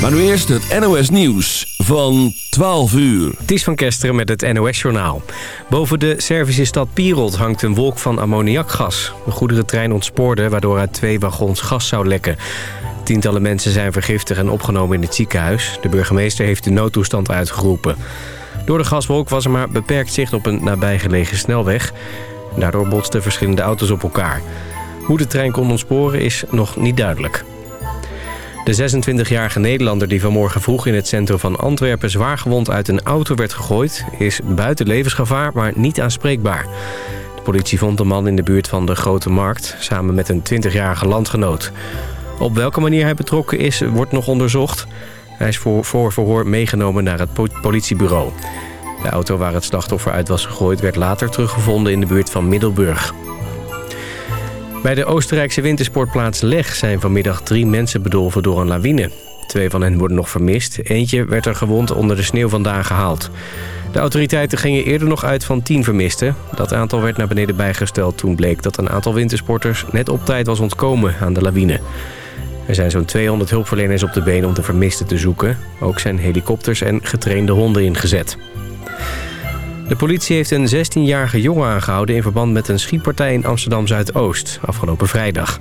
Maar nu eerst het NOS Nieuws van 12 uur. Het is van Kesteren met het NOS-journaal. Boven de Servische stad Pirot hangt een wolk van ammoniakgas. Een goederentrein ontspoorde waardoor uit twee wagons gas zou lekken. Tientallen mensen zijn vergiftigd en opgenomen in het ziekenhuis. De burgemeester heeft de noodtoestand uitgeroepen. Door de gaswolk was er maar beperkt zicht op een nabijgelegen snelweg. Daardoor botsten verschillende auto's op elkaar. Hoe de trein kon ontsporen is nog niet duidelijk. De 26-jarige Nederlander die vanmorgen vroeg in het centrum van Antwerpen... zwaargewond uit een auto werd gegooid... is buiten levensgevaar, maar niet aanspreekbaar. De politie vond de man in de buurt van de Grote Markt... samen met een 20-jarige landgenoot. Op welke manier hij betrokken is, wordt nog onderzocht. Hij is voor, voor verhoor meegenomen naar het politiebureau. De auto waar het slachtoffer uit was gegooid... werd later teruggevonden in de buurt van Middelburg. Bij de Oostenrijkse wintersportplaats Leg zijn vanmiddag drie mensen bedolven door een lawine. Twee van hen worden nog vermist. Eentje werd er gewond onder de sneeuw vandaan gehaald. De autoriteiten gingen eerder nog uit van tien vermisten. Dat aantal werd naar beneden bijgesteld toen bleek dat een aantal wintersporters net op tijd was ontkomen aan de lawine. Er zijn zo'n 200 hulpverleners op de been om de vermisten te zoeken. Ook zijn helikopters en getrainde honden ingezet. De politie heeft een 16-jarige jongen aangehouden... in verband met een schietpartij in Amsterdam-Zuidoost afgelopen vrijdag.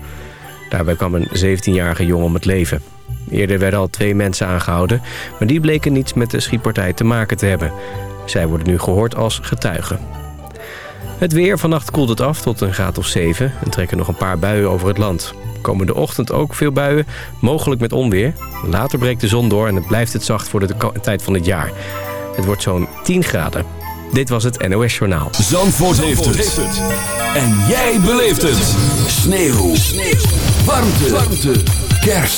Daarbij kwam een 17-jarige jongen om het leven. Eerder werden al twee mensen aangehouden... maar die bleken niets met de schietpartij te maken te hebben. Zij worden nu gehoord als getuigen. Het weer, vannacht koelt het af tot een graad of 7... en trekken nog een paar buien over het land. Komende ochtend ook veel buien, mogelijk met onweer. Later breekt de zon door en het blijft het zacht voor de tijd van het jaar. Het wordt zo'n 10 graden. Dit was het NOS Journaal. Zandvoort, heeft, het. En jij beleeft het. Sneeuw. Sneeuw. Warmte. Warmte. Kerst.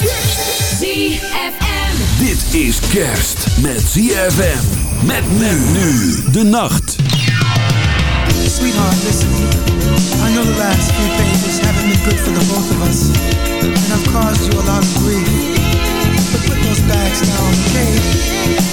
ZFM. Dit is kerst met ZFM. Met men nu. De nacht. Sweetheart, listen. I know the last few pages haven't been good for the both of us. And I've caused you a lot of grief. But put those bags down, okay?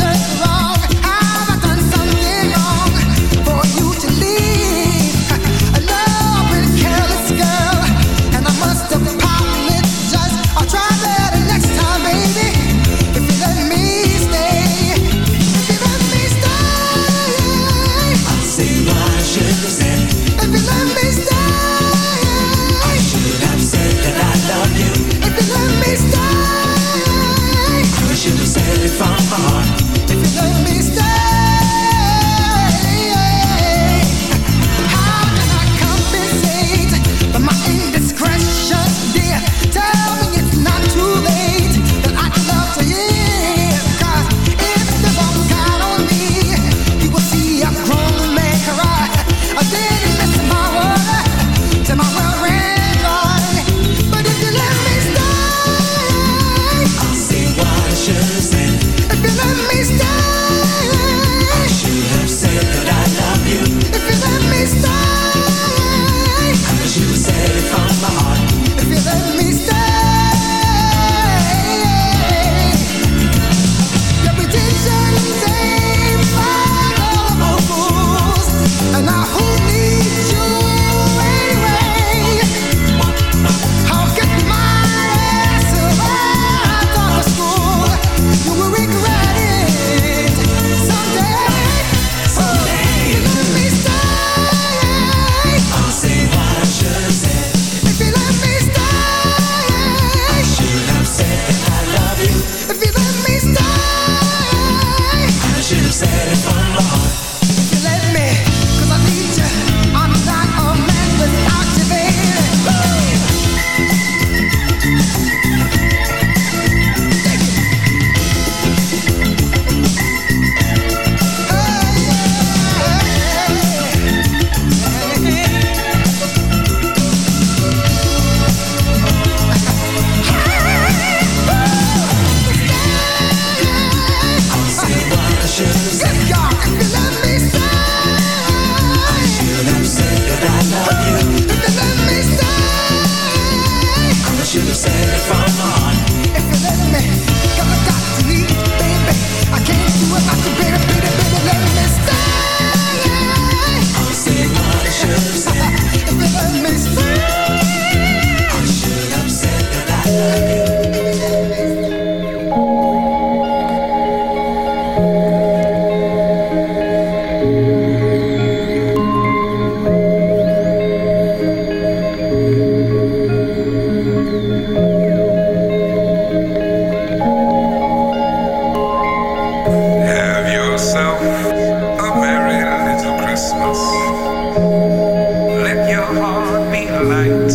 From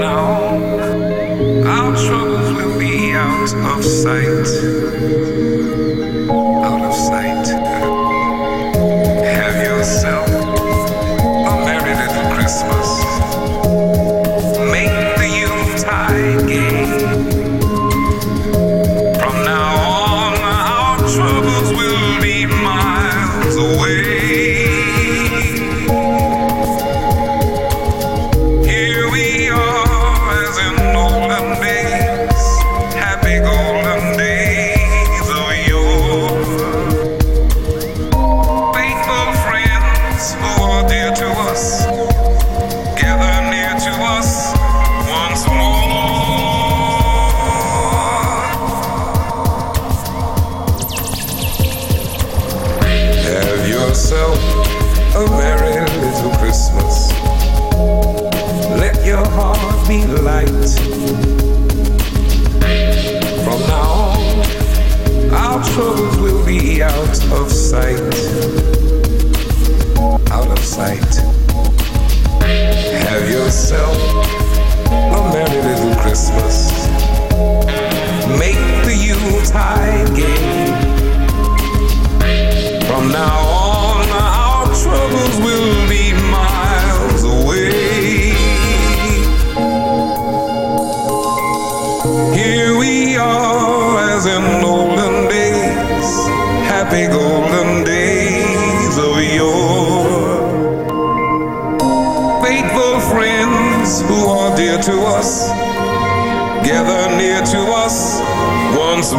now our troubles will be out of sight.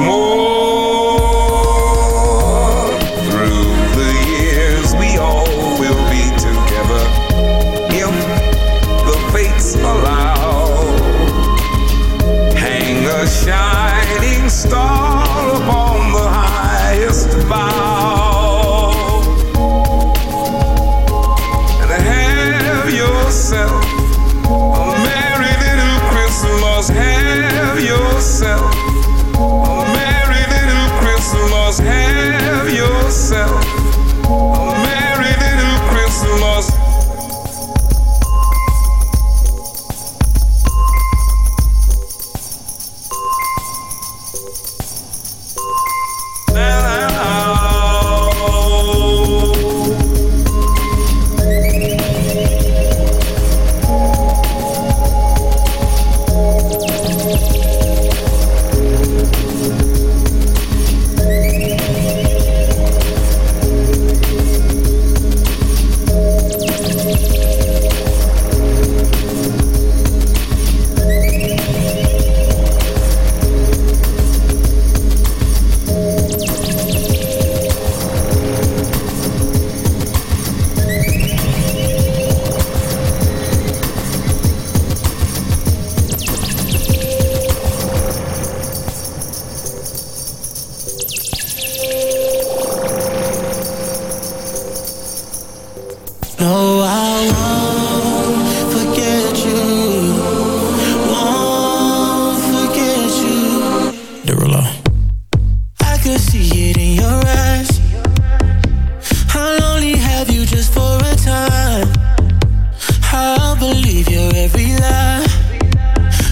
more. every lie.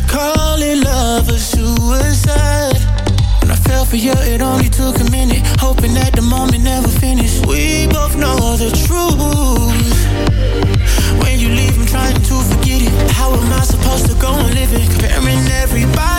Calling love a suicide. When I fell for you, it only took a minute. Hoping that the moment never finished. We both know the truth. When you leave, I'm trying to forget it. How am I supposed to go on living? Comparing everybody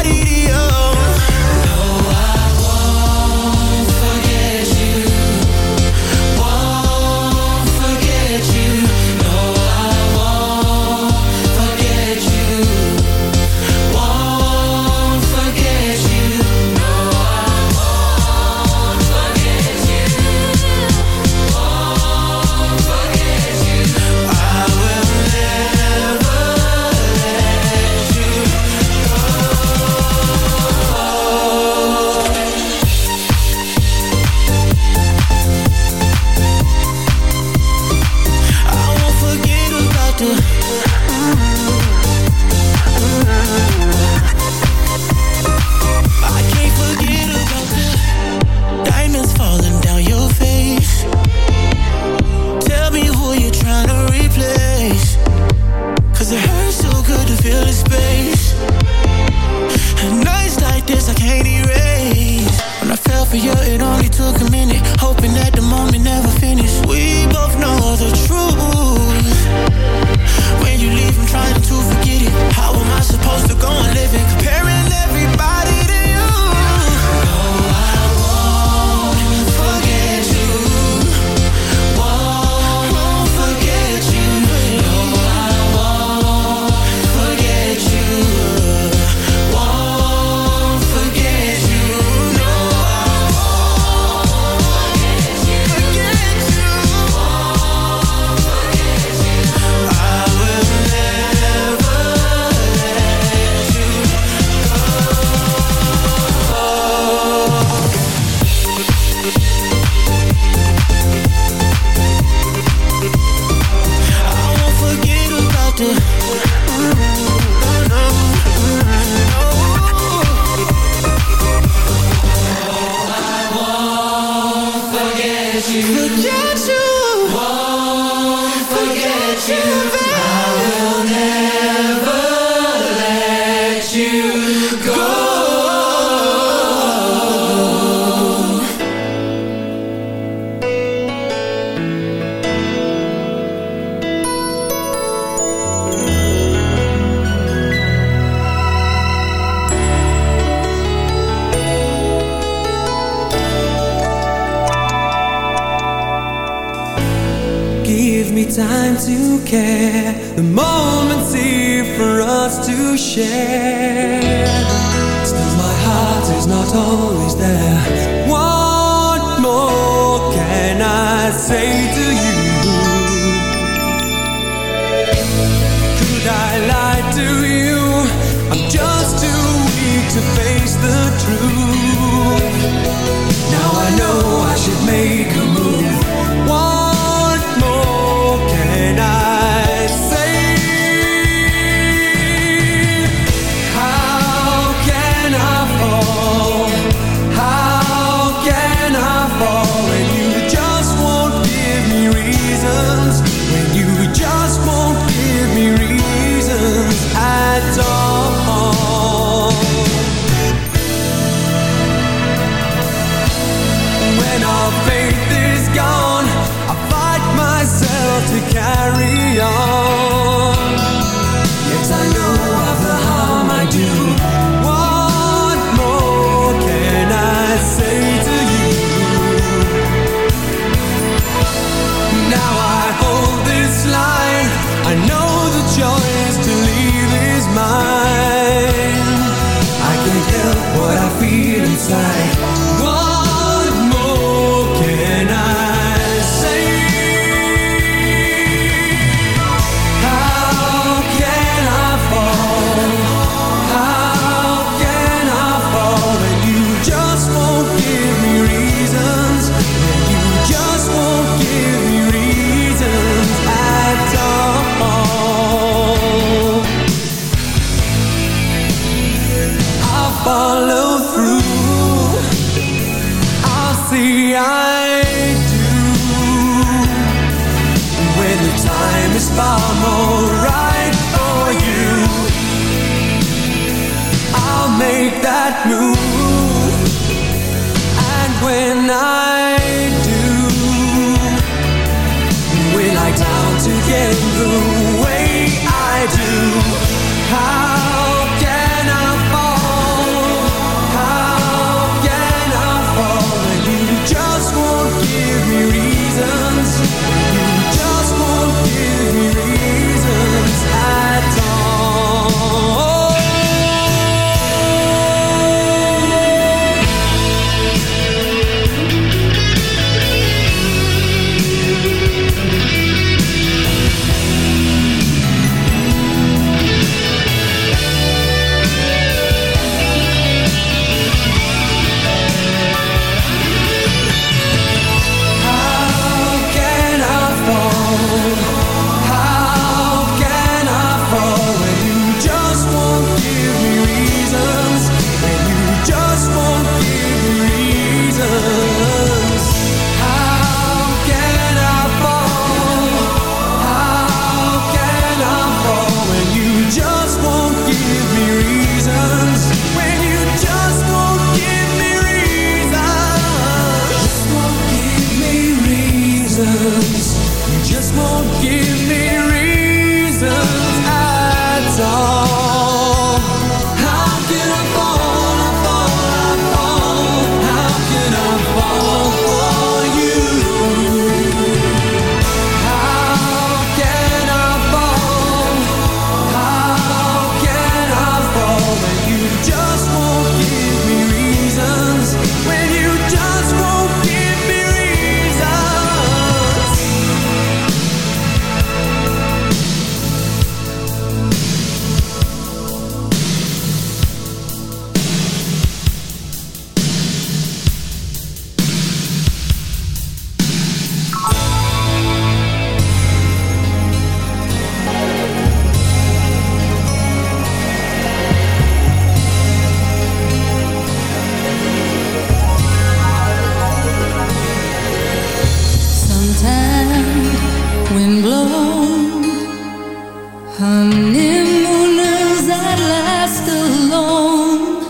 Honeymooners at last alone,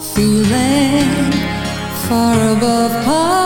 feeling far above all.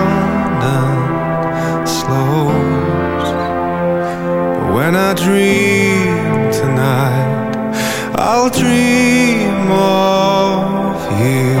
when I dream tonight, I'll dream of you.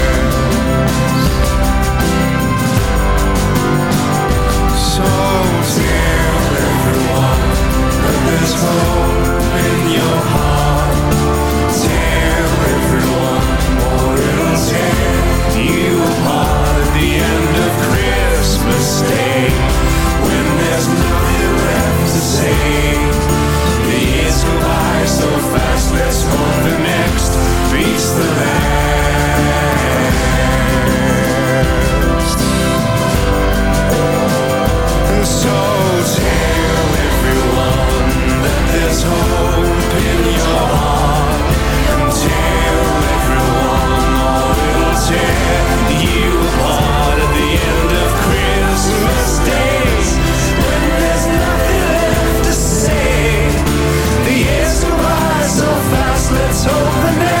hope the next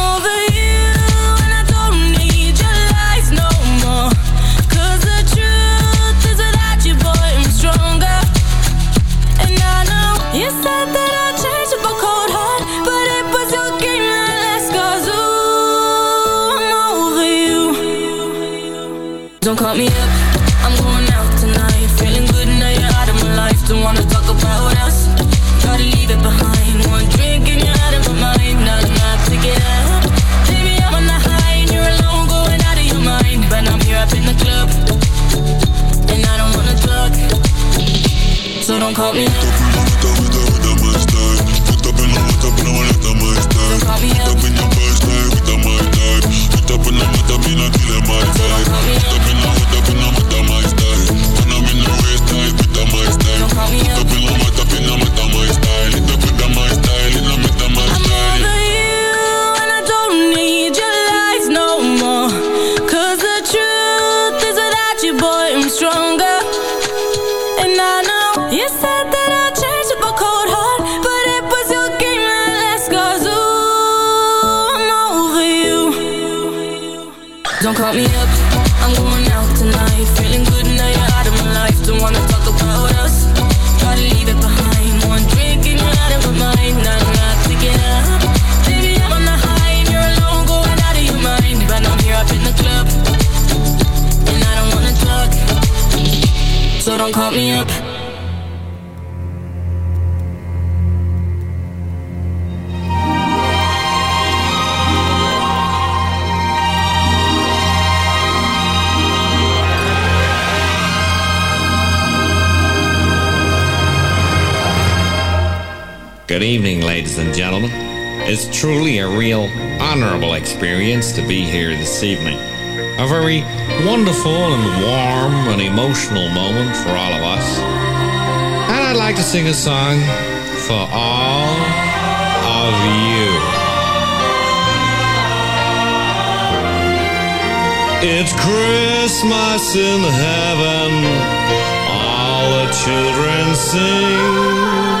call me Good evening, ladies and gentlemen. It's truly a real honorable experience to be here this evening. A very wonderful and warm and emotional moment for all of us. And I'd like to sing a song for all of you. It's Christmas in heaven, all the children sing.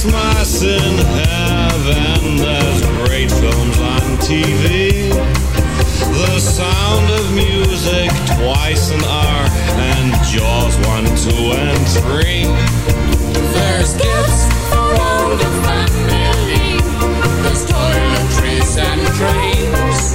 Christmas in heaven. There's great films on TV. The sound of music twice an hour, and Jaws one, two, and three. There's gifts for all the family. There's toiletries and trains.